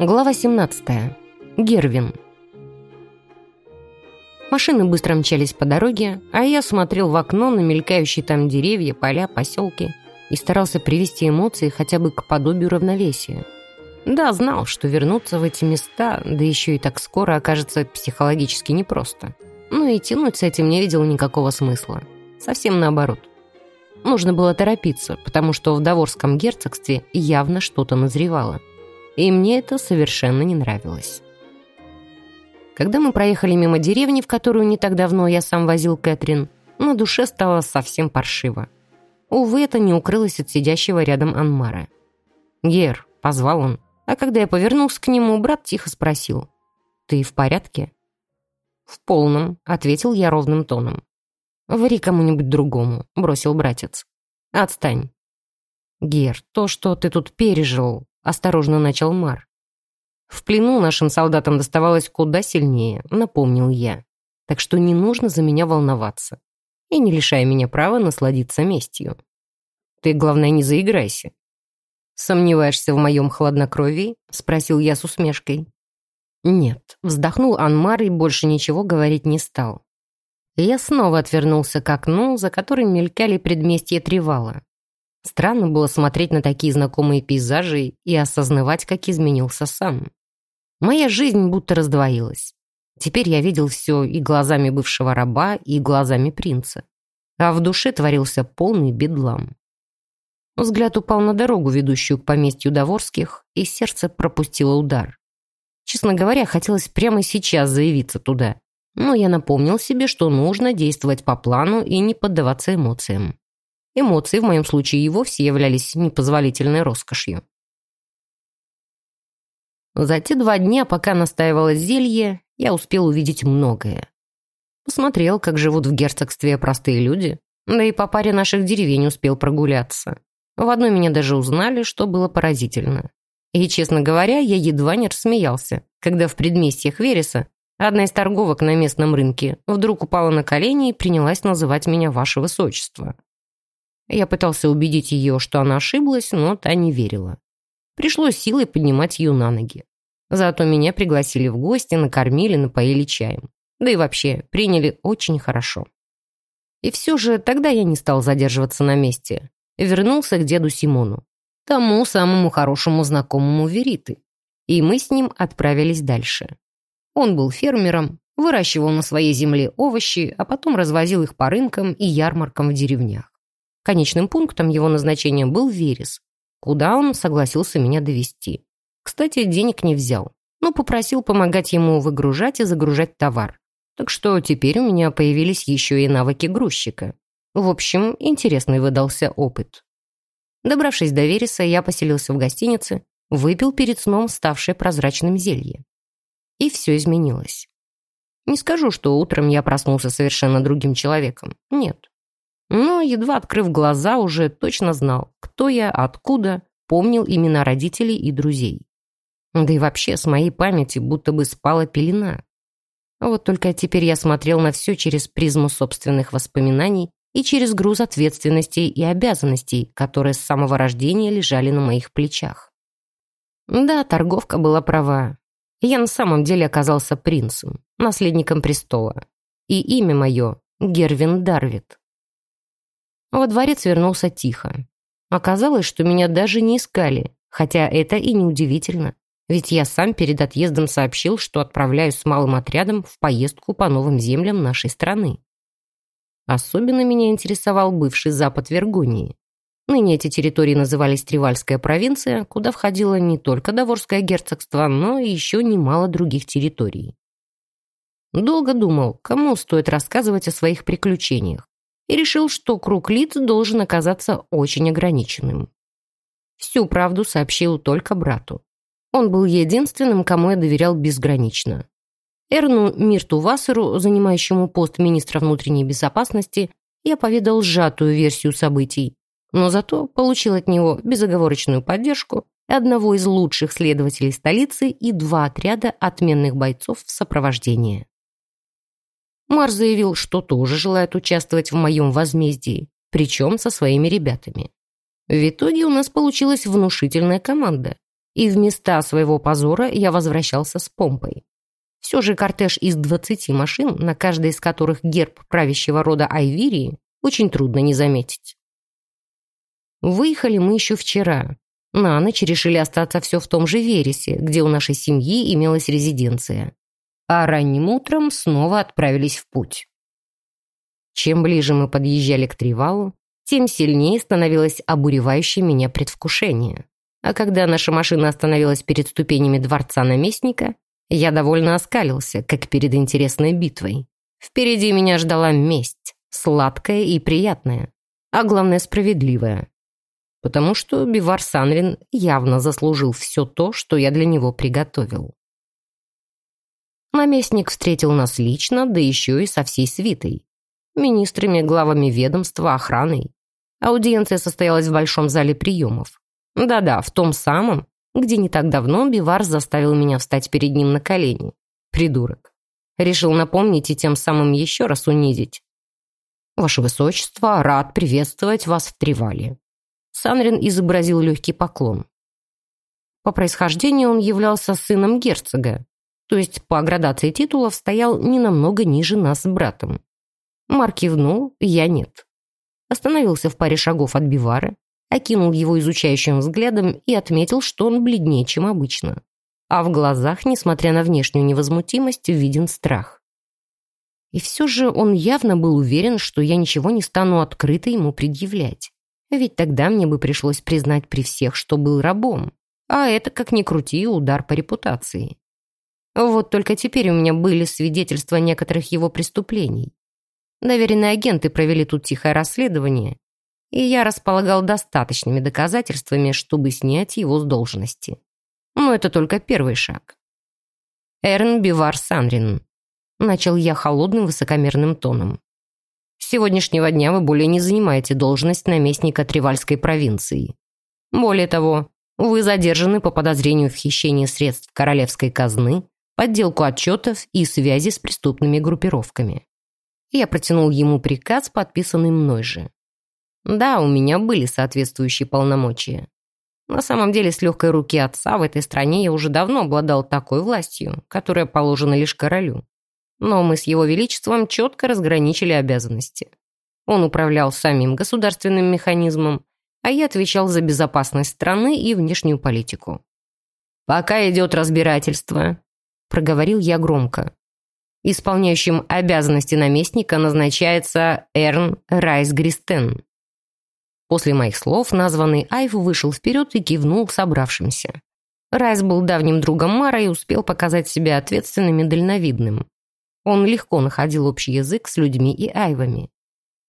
Глава 17. Гервин. Машины быстро мчались по дороге, а я смотрел в окно на мелькающие там деревья, поля, поселки и старался привести эмоции хотя бы к подобию равновесия. Да, знал, что вернуться в эти места, да еще и так скоро, окажется психологически непросто. Но и тянуть с этим не видел никакого смысла. Совсем наоборот. Нужно было торопиться, потому что в Даворском герцогстве явно что-то назревало и мне это совершенно не нравилось. Когда мы проехали мимо деревни, в которую не так давно я сам возил Кэтрин, на душе стало совсем паршиво. Увы, это не укрылось от сидящего рядом Анмара. «Гер», — позвал он, а когда я повернулся к нему, брат тихо спросил, «Ты в порядке?» «В полном», — ответил я ровным тоном. «Вари кому-нибудь другому», — бросил братец. «Отстань». «Гер, то, что ты тут пережил, осторожно начал Мар. В плену нашим солдатам доставалось куда сильнее, напомнил я. Так что не нужно за меня волноваться. И не лишай меня права насладиться местью. Ты, главное, не заиграйся. «Сомневаешься в моем хладнокровии?» — спросил я с усмешкой. «Нет», — вздохнул Анмар и больше ничего говорить не стал. Я снова отвернулся к окну, за которым мелькали предместья Тревала. Странно было смотреть на такие знакомые пейзажи и осознавать, как изменился сам. Моя жизнь будто раздвоилась. Теперь я видел все и глазами бывшего раба, и глазами принца. А в душе творился полный бедлам. Взгляд упал на дорогу, ведущую к поместью Доворских, и сердце пропустило удар. Честно говоря, хотелось прямо сейчас заявиться туда. Но я напомнил себе, что нужно действовать по плану и не поддаваться эмоциям. Эмоции в моем случае и вовсе являлись непозволительной роскошью. За те два дня, пока настаивалось зелье, я успел увидеть многое. Посмотрел, как живут в герцогстве простые люди, да и по паре наших деревень успел прогуляться. В одной меня даже узнали, что было поразительно. И, честно говоря, я едва не рассмеялся, когда в предместьях Вереса одна из торговок на местном рынке вдруг упала на колени и принялась называть меня «Ваше Высочество». Я пытался убедить ее, что она ошиблась, но та не верила. Пришлось силой поднимать ее на ноги. Зато меня пригласили в гости, накормили, напоили чаем. Да и вообще, приняли очень хорошо. И все же тогда я не стал задерживаться на месте. Вернулся к деду Симону, тому самому хорошему знакомому Вериты. И мы с ним отправились дальше. Он был фермером, выращивал на своей земле овощи, а потом развозил их по рынкам и ярмаркам в деревнях. Конечным пунктом его назначения был Верес, куда он согласился меня довести. Кстати, денег не взял, но попросил помогать ему выгружать и загружать товар. Так что теперь у меня появились еще и навыки грузчика. В общем, интересный выдался опыт. Добравшись до Вереса, я поселился в гостинице, выпил перед сном ставшее прозрачным зелье. И все изменилось. Не скажу, что утром я проснулся совершенно другим человеком. Нет но, едва открыв глаза, уже точно знал, кто я, откуда, помнил имена родителей и друзей. Да и вообще с моей памяти будто бы спала пелена. Вот только теперь я смотрел на все через призму собственных воспоминаний и через груз ответственностей и обязанностей, которые с самого рождения лежали на моих плечах. Да, торговка была права. Я на самом деле оказался принцем, наследником престола. И имя мое — Гервин Дарвит. Во дворец вернулся тихо. Оказалось, что меня даже не искали, хотя это и не удивительно, ведь я сам перед отъездом сообщил, что отправляюсь с малым отрядом в поездку по новым землям нашей страны. Особенно меня интересовал бывший запад Вергонии. Ныне эти территории назывались Тривальская провинция, куда входило не только Доворское герцогство, но и еще немало других территорий. Долго думал, кому стоит рассказывать о своих приключениях и решил, что круг лиц должен оказаться очень ограниченным. Всю правду сообщил только брату. Он был единственным, кому я доверял безгранично. Эрну Мирту Вассеру, занимающему пост министра внутренней безопасности, я поведал сжатую версию событий, но зато получил от него безоговорочную поддержку одного из лучших следователей столицы и два отряда отменных бойцов в сопровождении. Мар заявил, что тоже желает участвовать в моем возмездии, причем со своими ребятами. В итоге у нас получилась внушительная команда. и в места своего позора я возвращался с помпой. Все же кортеж из 20 машин, на каждой из которых герб правящего рода Айвирии, очень трудно не заметить. Выехали мы еще вчера. На ночь решили остаться все в том же Вересе, где у нашей семьи имелась резиденция. А ранним утром снова отправились в путь. Чем ближе мы подъезжали к Тривалу, тем сильнее становилось обуревающее меня предвкушение. А когда наша машина остановилась перед ступенями дворца наместника, я довольно оскалился, как перед интересной битвой. Впереди меня ждала месть, сладкая и приятная, а главное справедливая. Потому что Бивар Санрин явно заслужил все то, что я для него приготовил. Наместник встретил нас лично, да еще и со всей свитой. Министрами, главами ведомства, охраной. Аудиенция состоялась в большом зале приемов. Да-да, в том самом, где не так давно Бивар заставил меня встать перед ним на колени. Придурок. Решил напомнить и тем самым еще раз унизить. «Ваше Высочество, рад приветствовать вас в Тривале». Санрин изобразил легкий поклон. По происхождению он являлся сыном герцога, то есть по градации титулов стоял не намного ниже нас с братом. Марк кивнул, я нет. Остановился в паре шагов от Бивара, окинул его изучающим взглядом и отметил, что он бледнее, чем обычно. А в глазах, несмотря на внешнюю невозмутимость, виден страх. И все же он явно был уверен, что я ничего не стану открыто ему предъявлять. Ведь тогда мне бы пришлось признать при всех, что был рабом. А это, как ни крути, удар по репутации. Вот только теперь у меня были свидетельства некоторых его преступлений. Доверенные агенты провели тут тихое расследование, и я располагал достаточными доказательствами, чтобы снять его с должности. Но это только первый шаг. Эрн Бивар Санрин. Начал я холодным высокомерным тоном. С сегодняшнего дня вы более не занимаете должность наместника Тривальской провинции. Более того, вы задержаны по подозрению в хищении средств королевской казны, подделку отчетов и связи с преступными группировками. Я протянул ему приказ, подписанный мной же. Да, у меня были соответствующие полномочия. На самом деле, с легкой руки отца в этой стране я уже давно обладал такой властью, которая положена лишь королю. Но мы с его величеством четко разграничили обязанности. Он управлял самим государственным механизмом, а я отвечал за безопасность страны и внешнюю политику. «Пока идет разбирательство», — проговорил я громко. Исполняющим обязанности наместника назначается Эрн Райс Гристен. После моих слов названный Айв вышел вперед и кивнул собравшимся. Райс был давним другом Мара и успел показать себя ответственным и дальновидным. Он легко находил общий язык с людьми и Айвами.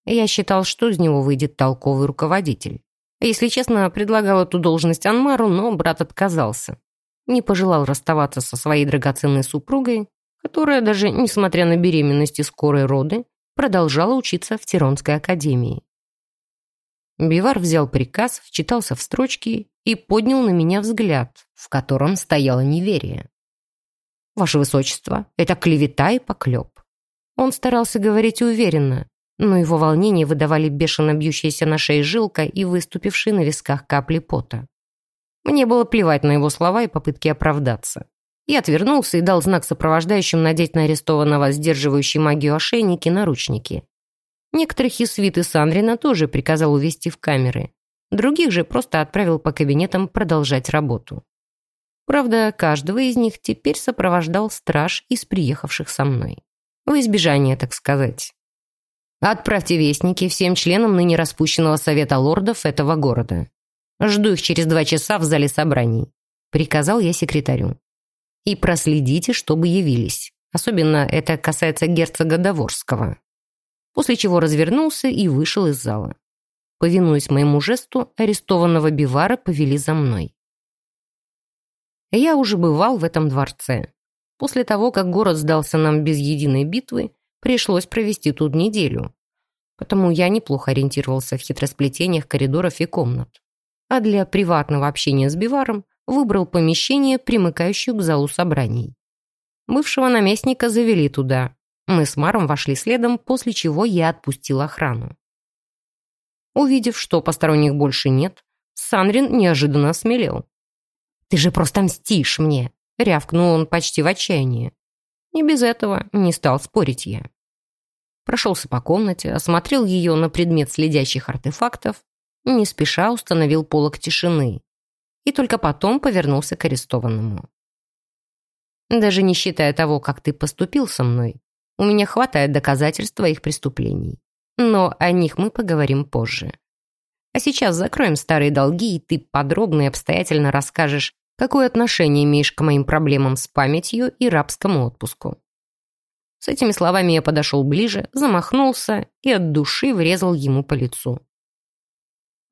Я считал, что из него выйдет толковый руководитель. Если честно, предлагал эту должность Анмару, но брат отказался. Не пожелал расставаться со своей драгоценной супругой, которая даже, несмотря на беременность и скорые роды, продолжала учиться в Тиронской академии. Бивар взял приказ, вчитался в строчки и поднял на меня взгляд, в котором стояло неверие. «Ваше Высочество, это клевета и поклеп». Он старался говорить уверенно, но его волнение выдавали бешено бьющаяся на шее жилка и выступившие на висках капли пота. Мне было плевать на его слова и попытки оправдаться. Я отвернулся и дал знак сопровождающим надеть на арестованного сдерживающий магию ошейники наручники. Некоторых из свиты Сандрина тоже приказал увести в камеры. Других же просто отправил по кабинетам продолжать работу. Правда, каждого из них теперь сопровождал страж из приехавших со мной. В избежание, так сказать. Отправьте вестники всем членам ныне распущенного совета лордов этого города. Жду их через два часа в зале собраний. Приказал я секретарю. И проследите, чтобы явились. Особенно это касается герцога Доворского после чего развернулся и вышел из зала. Повинуясь моему жесту, арестованного Бивара повели за мной. Я уже бывал в этом дворце. После того, как город сдался нам без единой битвы, пришлось провести тут неделю. Потому я неплохо ориентировался в хитросплетениях коридоров и комнат. А для приватного общения с Биваром выбрал помещение, примыкающее к залу собраний. Бывшего наместника завели туда, мы с Маром вошли следом, после чего я отпустил охрану. Увидев, что посторонних больше нет, Санрин неожиданно осмелел. «Ты же просто мстишь мне!» — рявкнул он почти в отчаянии. Не без этого не стал спорить я. Прошелся по комнате, осмотрел ее на предмет следящих артефактов, не спеша установил полок тишины и только потом повернулся к арестованному. Даже не считая того, как ты поступил со мной, у меня хватает доказательств твоих преступлений. Но о них мы поговорим позже. А сейчас закроем старые долги, и ты подробно и обстоятельно расскажешь, какое отношение имеешь к моим проблемам с памятью и рабскому отпуску. С этими словами я подошел ближе, замахнулся и от души врезал ему по лицу.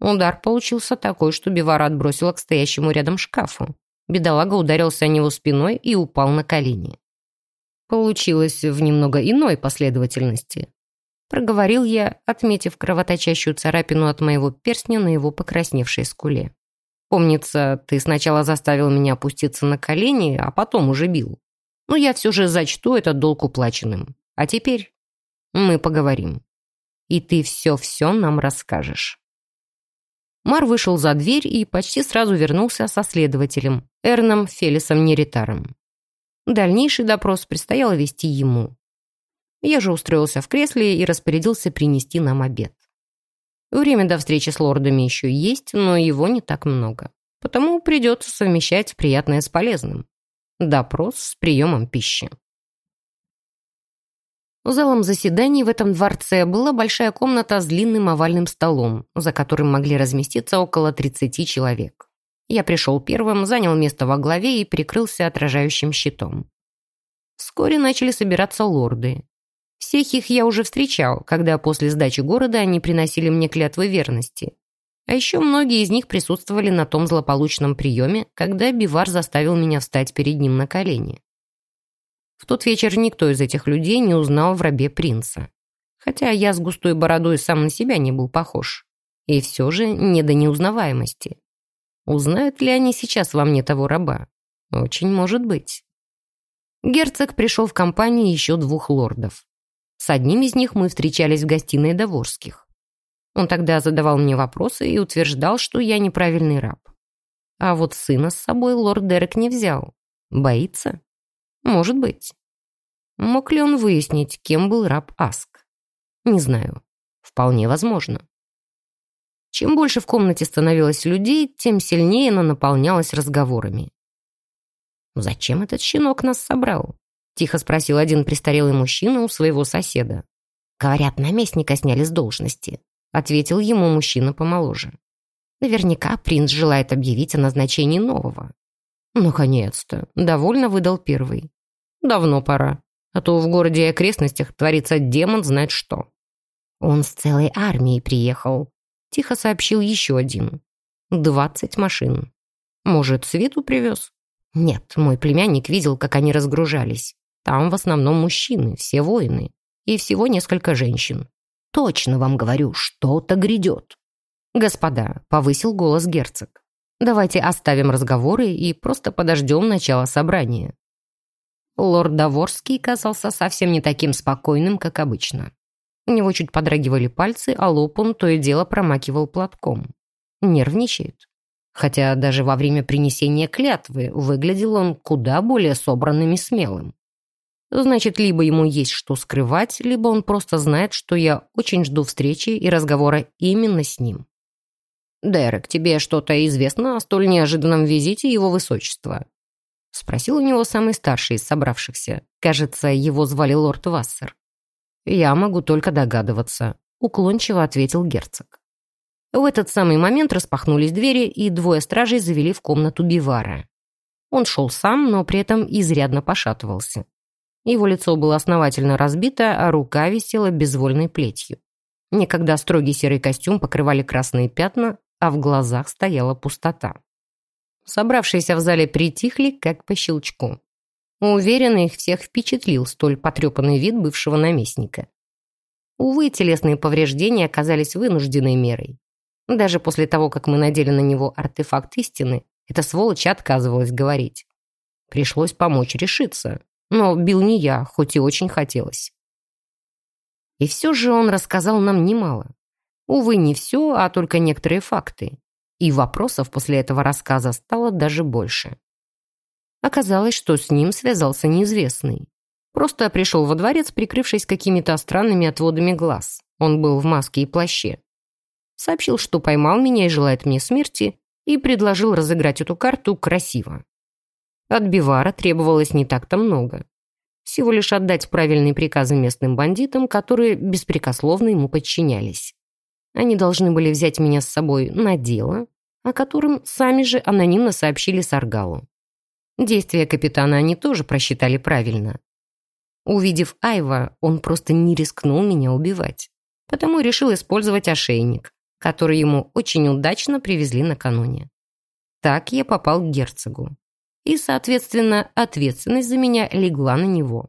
Удар получился такой, что Бивара отбросила к стоящему рядом шкафу. Бедолага ударился о него спиной и упал на колени. Получилось в немного иной последовательности. Проговорил я, отметив кровоточащую царапину от моего перстня на его покрасневшей скуле. Помнится, ты сначала заставил меня опуститься на колени, а потом уже бил. Но я все же зачту этот долг уплаченным. А теперь мы поговорим. И ты все-все нам расскажешь. Мар вышел за дверь и почти сразу вернулся со следователем, Эрном Фелисом Неритаром. Дальнейший допрос предстояло вести ему. Я же устроился в кресле и распорядился принести нам обед. Время до встречи с лордами еще есть, но его не так много. Потому придется совмещать приятное с полезным. Допрос с приемом пищи. Залом заседаний в этом дворце была большая комната с длинным овальным столом, за которым могли разместиться около 30 человек. Я пришел первым, занял место во главе и прикрылся отражающим щитом. Вскоре начали собираться лорды. Всех их я уже встречал, когда после сдачи города они приносили мне клятвы верности. А еще многие из них присутствовали на том злополучном приеме, когда Бивар заставил меня встать перед ним на колени. В тот вечер никто из этих людей не узнал в рабе принца. Хотя я с густой бородой сам на себя не был похож. И все же не до неузнаваемости. Узнают ли они сейчас во мне того раба? Очень может быть. Герцог пришел в компании еще двух лордов. С одним из них мы встречались в гостиной Доворских. Он тогда задавал мне вопросы и утверждал, что я неправильный раб. А вот сына с собой лорд Дерек не взял. Боится? Может быть. Мог ли он выяснить, кем был раб Аск? Не знаю. Вполне возможно. Чем больше в комнате становилось людей, тем сильнее она наполнялась разговорами. «Зачем этот щенок нас собрал?» — тихо спросил один престарелый мужчина у своего соседа. «Говорят, наместника сняли с должности», — ответил ему мужчина помоложе. «Наверняка принц желает объявить о назначении нового. «Наконец-то!» — довольно выдал первый. «Давно пора. А то в городе и окрестностях творится демон знает что». «Он с целой армией приехал», — тихо сообщил еще один. «Двадцать машин. Может, свету привез?» «Нет, мой племянник видел, как они разгружались. Там в основном мужчины, все воины. И всего несколько женщин. Точно вам говорю, что-то грядет». «Господа», — повысил голос герцог. Давайте оставим разговоры и просто подождем начала собрания». Лорд Даворский казался совсем не таким спокойным, как обычно. У него чуть подрагивали пальцы, а лоб он то и дело промакивал платком. Нервничает. Хотя даже во время принесения клятвы выглядел он куда более собранным и смелым. Значит, либо ему есть что скрывать, либо он просто знает, что я очень жду встречи и разговора именно с ним. «Дерек, тебе что-то известно о столь неожиданном визите его высочества?» Спросил у него самый старший из собравшихся. Кажется, его звали лорд Вассер. «Я могу только догадываться», — уклончиво ответил герцог. В этот самый момент распахнулись двери, и двое стражей завели в комнату Бивара. Он шел сам, но при этом изрядно пошатывался. Его лицо было основательно разбито, а рука висела безвольной плетью. Некогда строгий серый костюм покрывали красные пятна, а в глазах стояла пустота. Собравшиеся в зале притихли, как по щелчку. Уверенно их всех впечатлил столь потрепанный вид бывшего наместника. Увы, телесные повреждения оказались вынужденной мерой. Даже после того, как мы надели на него артефакт истины, эта сволочь отказывалась говорить. Пришлось помочь решиться. Но бил не я, хоть и очень хотелось. И все же он рассказал нам немало. Увы, не все, а только некоторые факты. И вопросов после этого рассказа стало даже больше. Оказалось, что с ним связался неизвестный. Просто пришел во дворец, прикрывшись какими-то странными отводами глаз. Он был в маске и плаще. Сообщил, что поймал меня и желает мне смерти, и предложил разыграть эту карту красиво. От Бивара требовалось не так-то много. Всего лишь отдать правильные приказы местным бандитам, которые беспрекословно ему подчинялись. Они должны были взять меня с собой на дело, о котором сами же анонимно сообщили Саргалу. Действия капитана они тоже просчитали правильно. Увидев Айва, он просто не рискнул меня убивать, потому решил использовать ошейник, который ему очень удачно привезли накануне. Так я попал к герцогу. И, соответственно, ответственность за меня легла на него.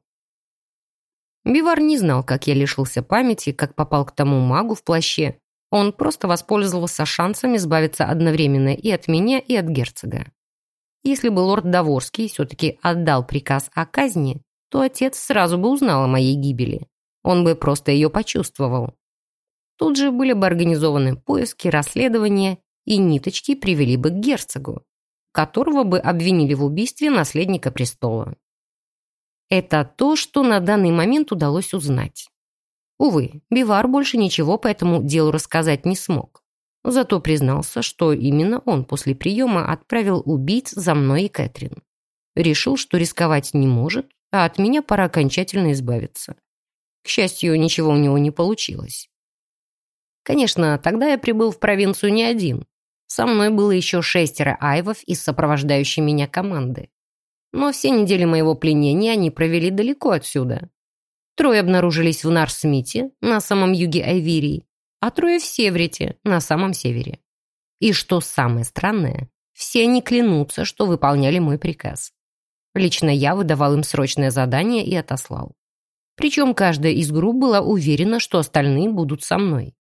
Бивар не знал, как я лишился памяти, как попал к тому магу в плаще. Он просто воспользовался шансом избавиться одновременно и от меня, и от герцога. Если бы лорд Даворский все-таки отдал приказ о казни, то отец сразу бы узнал о моей гибели. Он бы просто ее почувствовал. Тут же были бы организованы поиски, расследования, и ниточки привели бы к герцогу, которого бы обвинили в убийстве наследника престола. Это то, что на данный момент удалось узнать. Увы, Бивар больше ничего по этому делу рассказать не смог. Зато признался, что именно он после приема отправил убийц за мной и Кэтрин. Решил, что рисковать не может, а от меня пора окончательно избавиться. К счастью, ничего у него не получилось. Конечно, тогда я прибыл в провинцию не один. Со мной было еще шестеро айвов из сопровождающей меня команды. Но все недели моего пленения они провели далеко отсюда. Трое обнаружились в Нарсмите, на самом юге Айвирии, а трое в Севрите, на самом севере. И что самое странное, все они клянутся, что выполняли мой приказ. Лично я выдавал им срочное задание и отослал. Причем каждая из групп была уверена, что остальные будут со мной.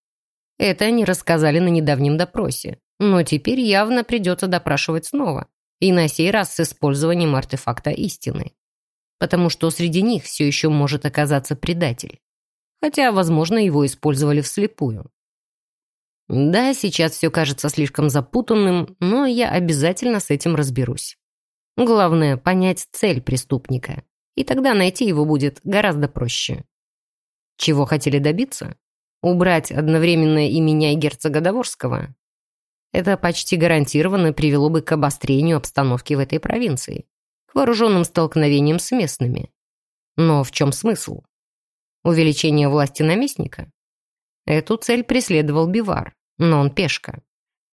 Это они рассказали на недавнем допросе, но теперь явно придется допрашивать снова, и на сей раз с использованием артефакта истины. Потому что среди них все еще может оказаться предатель. Хотя, возможно, его использовали вслепую. Да, сейчас все кажется слишком запутанным, но я обязательно с этим разберусь. Главное — понять цель преступника, и тогда найти его будет гораздо проще. Чего хотели добиться? Убрать одновременно и меня, и герцога Доворского? Это почти гарантированно привело бы к обострению обстановки в этой провинции, к вооруженным столкновениям с местными. Но в чем смысл? Увеличение власти наместника? Эту цель преследовал Бивар, но он пешка.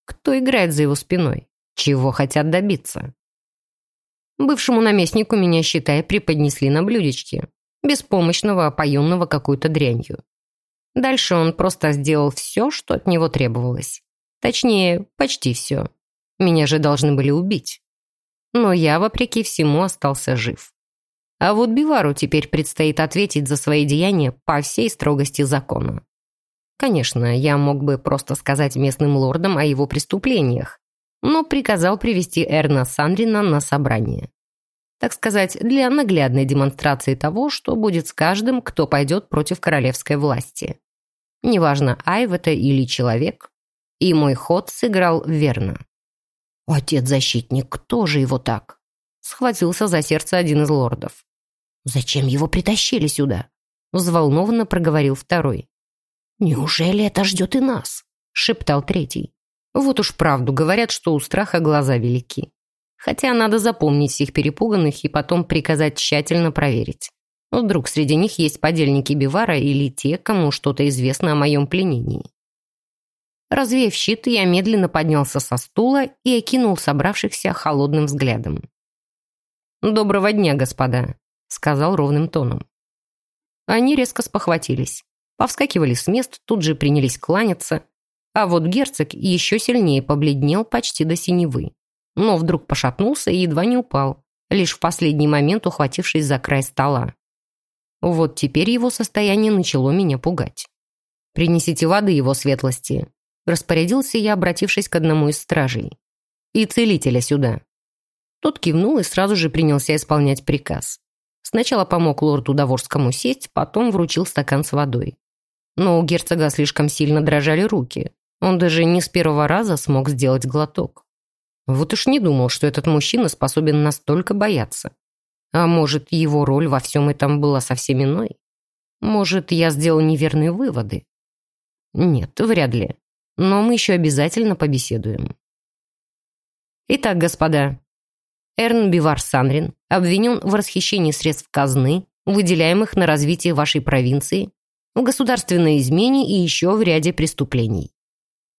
Кто играет за его спиной? Чего хотят добиться? Бывшему наместнику меня, считай, преподнесли на блюдечке, беспомощного, опоенного какой-то дрянью. Дальше он просто сделал все, что от него требовалось. Точнее, почти все. Меня же должны были убить. Но я, вопреки всему, остался жив. А вот Бивару теперь предстоит ответить за свои деяния по всей строгости закона. Конечно, я мог бы просто сказать местным лордам о его преступлениях, но приказал привести Эрна Сандрина на собрание. Так сказать, для наглядной демонстрации того, что будет с каждым, кто пойдет против королевской власти. Неважно, Айв это или человек. И мой ход сыграл верно. «Отец-защитник, кто же его так?» Схватился за сердце один из лордов. «Зачем его притащили сюда?» Взволнованно проговорил второй. «Неужели это ждет и нас?» Шептал третий. Вот уж правду говорят, что у страха глаза велики. Хотя надо запомнить их перепуганных и потом приказать тщательно проверить. Вдруг среди них есть подельники Бивара или те, кому что-то известно о моем пленении. Развеяв щит, я медленно поднялся со стула и окинул собравшихся холодным взглядом. «Доброго дня, господа», — сказал ровным тоном. Они резко спохватились, повскакивали с мест, тут же принялись кланяться, а вот герцог еще сильнее побледнел почти до синевы. Но вдруг пошатнулся и едва не упал, лишь в последний момент ухватившись за край стола. Вот теперь его состояние начало меня пугать. «Принесите воды его светлости», — распорядился я, обратившись к одному из стражей. «И целителя сюда». Тот кивнул и сразу же принялся исполнять приказ. Сначала помог лорду Даворскому сесть, потом вручил стакан с водой. Но у герцога слишком сильно дрожали руки, Он даже не с первого раза смог сделать глоток. Вот уж не думал, что этот мужчина способен настолько бояться. А может, его роль во всем этом была совсем иной? Может, я сделал неверные выводы? Нет, вряд ли. Но мы еще обязательно побеседуем. Итак, господа, Эрн Бивар Санрин обвинен в расхищении средств казны, выделяемых на развитие вашей провинции, в государственной измене и еще в ряде преступлений.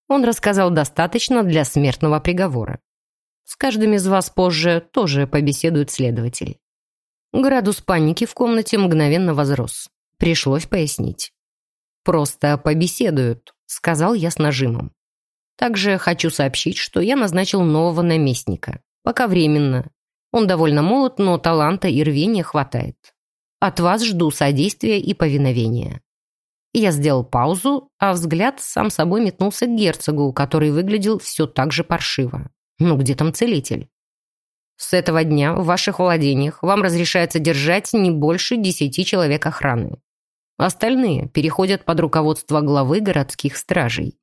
Он рассказал достаточно для смертного приговора. С каждым из вас позже тоже побеседует следователь. Градус паники в комнате мгновенно возрос. Пришлось пояснить. «Просто побеседуют», — сказал я с нажимом. Также хочу сообщить, что я назначил нового наместника. Пока временно. Он довольно молод, но таланта и рвения хватает. От вас жду содействия и повиновения. Я сделал паузу, а взгляд сам собой метнулся к герцогу, который выглядел все так же паршиво. Ну, где там целитель? С этого дня в ваших владениях вам разрешается держать не больше десяти человек охраны. Остальные переходят под руководство главы городских стражей.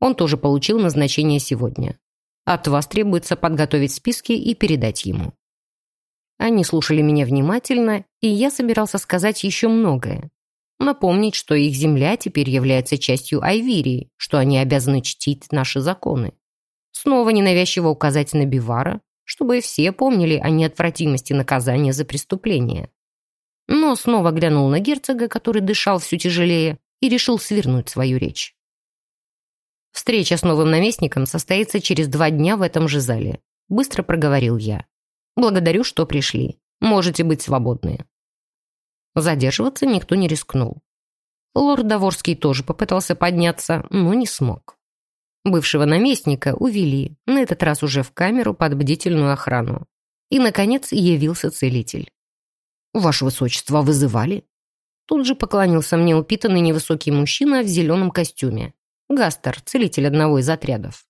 Он тоже получил назначение сегодня. От вас требуется подготовить списки и передать ему. Они слушали меня внимательно, и я собирался сказать еще многое. Напомнить, что их земля теперь является частью Айвирии, что они обязаны чтить наши законы. Снова ненавязчиво указать на Бивара, чтобы все помнили о неотвратимости наказания за преступление. Но снова глянул на герцога, который дышал все тяжелее, и решил свернуть свою речь. Встреча с новым наместником состоится через два дня в этом же зале. Быстро проговорил я. Благодарю, что пришли. Можете быть свободны. Задерживаться никто не рискнул. Лорд Доворский тоже попытался подняться, но не смог. Бывшего наместника увели, на этот раз уже в камеру под бдительную охрану. И, наконец, явился целитель. «Ваше высочество, вызывали?» Тут же поклонился мне упитанный невысокий мужчина в зеленом костюме. Гастер, целитель одного из отрядов.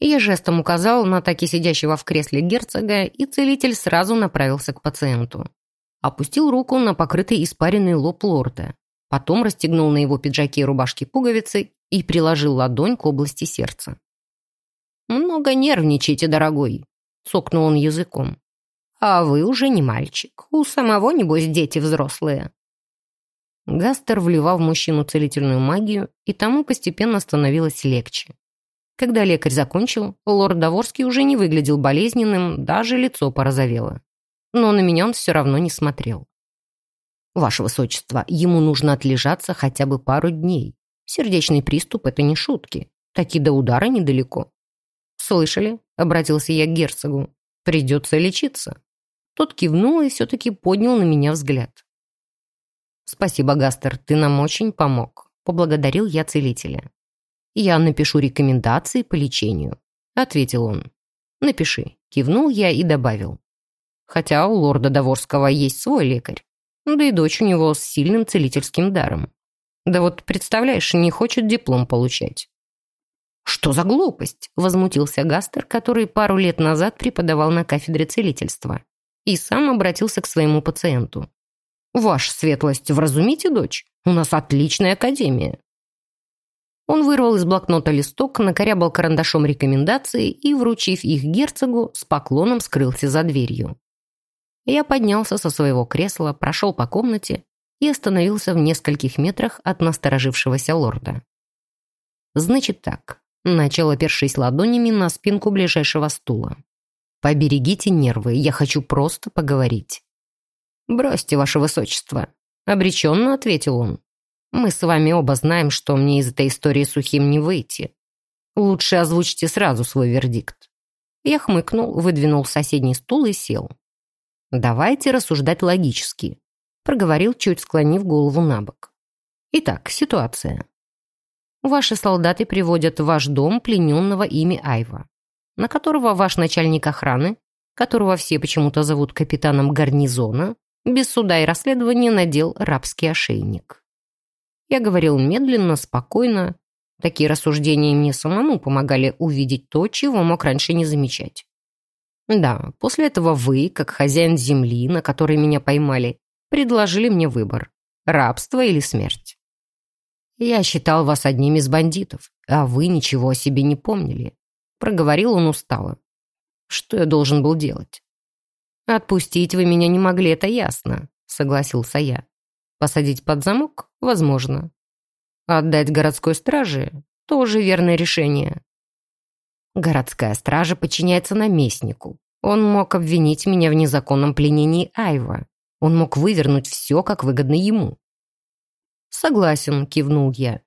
Я жестом указал на таки сидящего в кресле герцога, и целитель сразу направился к пациенту. Опустил руку на покрытый испаренный лоб лорда. Потом расстегнул на его пиджаке и рубашке пуговицы и приложил ладонь к области сердца. «Много нервничаете, дорогой», — цокнул он языком. «А вы уже не мальчик. У самого, небось, дети взрослые». Гастер вливал в мужчину целительную магию, и тому постепенно становилось легче. Когда лекарь закончил, лорд Доворский уже не выглядел болезненным, даже лицо порозовело. Но на меня он все равно не смотрел. «Ваше высочество, ему нужно отлежаться хотя бы пару дней. Сердечный приступ — это не шутки. Таки до удара недалеко». «Слышали?» — обратился я к герцогу. «Придется лечиться». Тот кивнул и все-таки поднял на меня взгляд. «Спасибо, Гастер, ты нам очень помог», — поблагодарил я целителя. «Я напишу рекомендации по лечению», — ответил он. «Напиши», — кивнул я и добавил. «Хотя у лорда Доворского есть свой лекарь, да и дочь у него с сильным целительским даром. Да вот, представляешь, не хочет диплом получать». «Что за глупость?» — возмутился Гастер, который пару лет назад преподавал на кафедре целительства. И сам обратился к своему пациенту. «Ваша светлость, вразумите дочь? У нас отличная академия». Он вырвал из блокнота листок, накорябал карандашом рекомендации и, вручив их герцогу, с поклоном скрылся за дверью. Я поднялся со своего кресла, прошел по комнате и остановился в нескольких метрах от насторожившегося лорда. «Значит так», — начал, опершись ладонями на спинку ближайшего стула. «Поберегите нервы, я хочу просто поговорить». «Бросьте, ваше высочество», — обреченно ответил он. «Мы с вами оба знаем, что мне из этой истории сухим не выйти. Лучше озвучьте сразу свой вердикт». Я хмыкнул, выдвинул соседний стул и сел. «Давайте рассуждать логически», — проговорил, чуть склонив голову на бок. «Итак, ситуация. Ваши солдаты приводят в ваш дом плененного ими Айва, на которого ваш начальник охраны, которого все почему-то зовут капитаном гарнизона, без суда и расследования надел рабский ошейник. Я говорил медленно, спокойно. Такие рассуждения мне самому помогали увидеть то, чего мог раньше не замечать. Да, после этого вы, как хозяин земли, на которой меня поймали, предложили мне выбор – рабство или смерть. «Я считал вас одним из бандитов, а вы ничего о себе не помнили», — проговорил он устало. «Что я должен был делать?» «Отпустить вы меня не могли, это ясно», — согласился я. «Посадить под замок? Возможно. Отдать городской страже? Тоже верное решение». Городская стража подчиняется наместнику. Он мог обвинить меня в незаконном пленении Айва. Он мог вывернуть все, как выгодно ему. «Согласен», — кивнул я.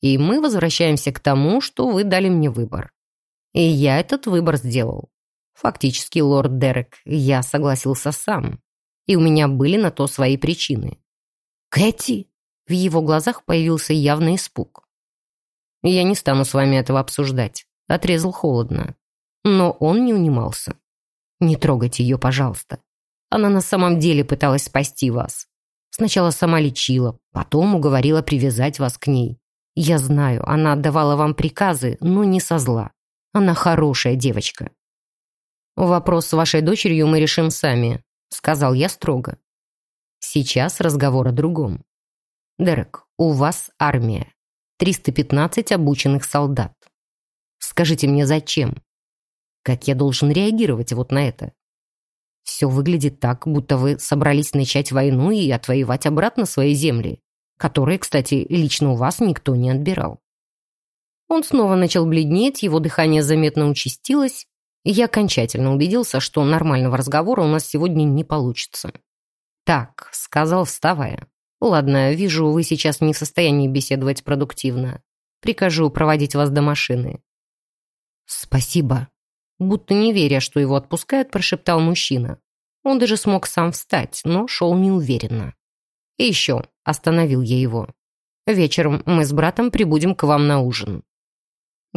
«И мы возвращаемся к тому, что вы дали мне выбор. И я этот выбор сделал. Фактически, лорд Дерек, я согласился сам. И у меня были на то свои причины». «Кэти!» В его глазах появился явный испуг. «Я не стану с вами этого обсуждать», — отрезал холодно. Но он не унимался. «Не трогайте ее, пожалуйста. Она на самом деле пыталась спасти вас. Сначала сама лечила, потом уговорила привязать вас к ней. Я знаю, она отдавала вам приказы, но не со зла. Она хорошая девочка. «Вопрос с вашей дочерью мы решим сами», — сказал я строго. Сейчас разговор о другом. Дерек, у вас армия. 315 обученных солдат. Скажите мне, зачем? Как я должен реагировать вот на это? Все выглядит так, будто вы собрались начать войну и отвоевать обратно свои земли, которые, кстати, лично у вас никто не отбирал. Он снова начал бледнеть, его дыхание заметно участилось, и я окончательно убедился, что нормального разговора у нас сегодня не получится. «Так», — сказал, вставая. «Ладно, вижу, вы сейчас не в состоянии беседовать продуктивно. Прикажу проводить вас до машины». «Спасибо», Будто не веря, что его отпускают, прошептал мужчина. Он даже смог сам встать, но шел неуверенно. «И еще», — остановил я его. «Вечером мы с братом прибудем к вам на ужин».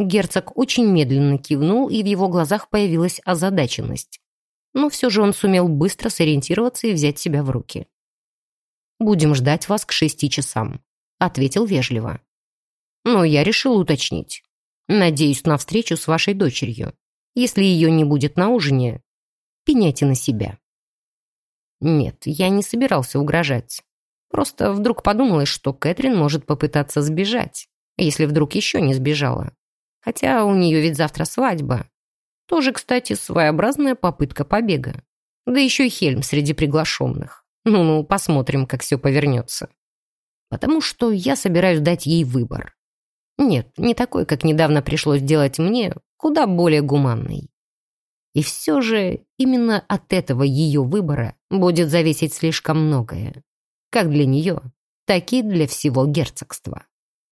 Герцог очень медленно кивнул, и в его глазах появилась озадаченность. Но все же он сумел быстро сориентироваться и взять себя в руки. «Будем ждать вас к шести часам», — ответил вежливо. «Но я решил уточнить. Надеюсь на встречу с вашей дочерью. Если ее не будет на ужине, пеняйте на себя. Нет, я не собирался угрожать. Просто вдруг подумалось, что Кэтрин может попытаться сбежать, если вдруг еще не сбежала. Хотя у нее ведь завтра свадьба. Тоже, кстати, своеобразная попытка побега. Да еще и Хельм среди приглашенных. Ну-ну, посмотрим, как все повернется. Потому что я собираюсь дать ей выбор. Нет, не такой, как недавно пришлось делать мне, куда более гуманной. И все же именно от этого ее выбора будет зависеть слишком многое. Как для нее, так и для всего герцогства.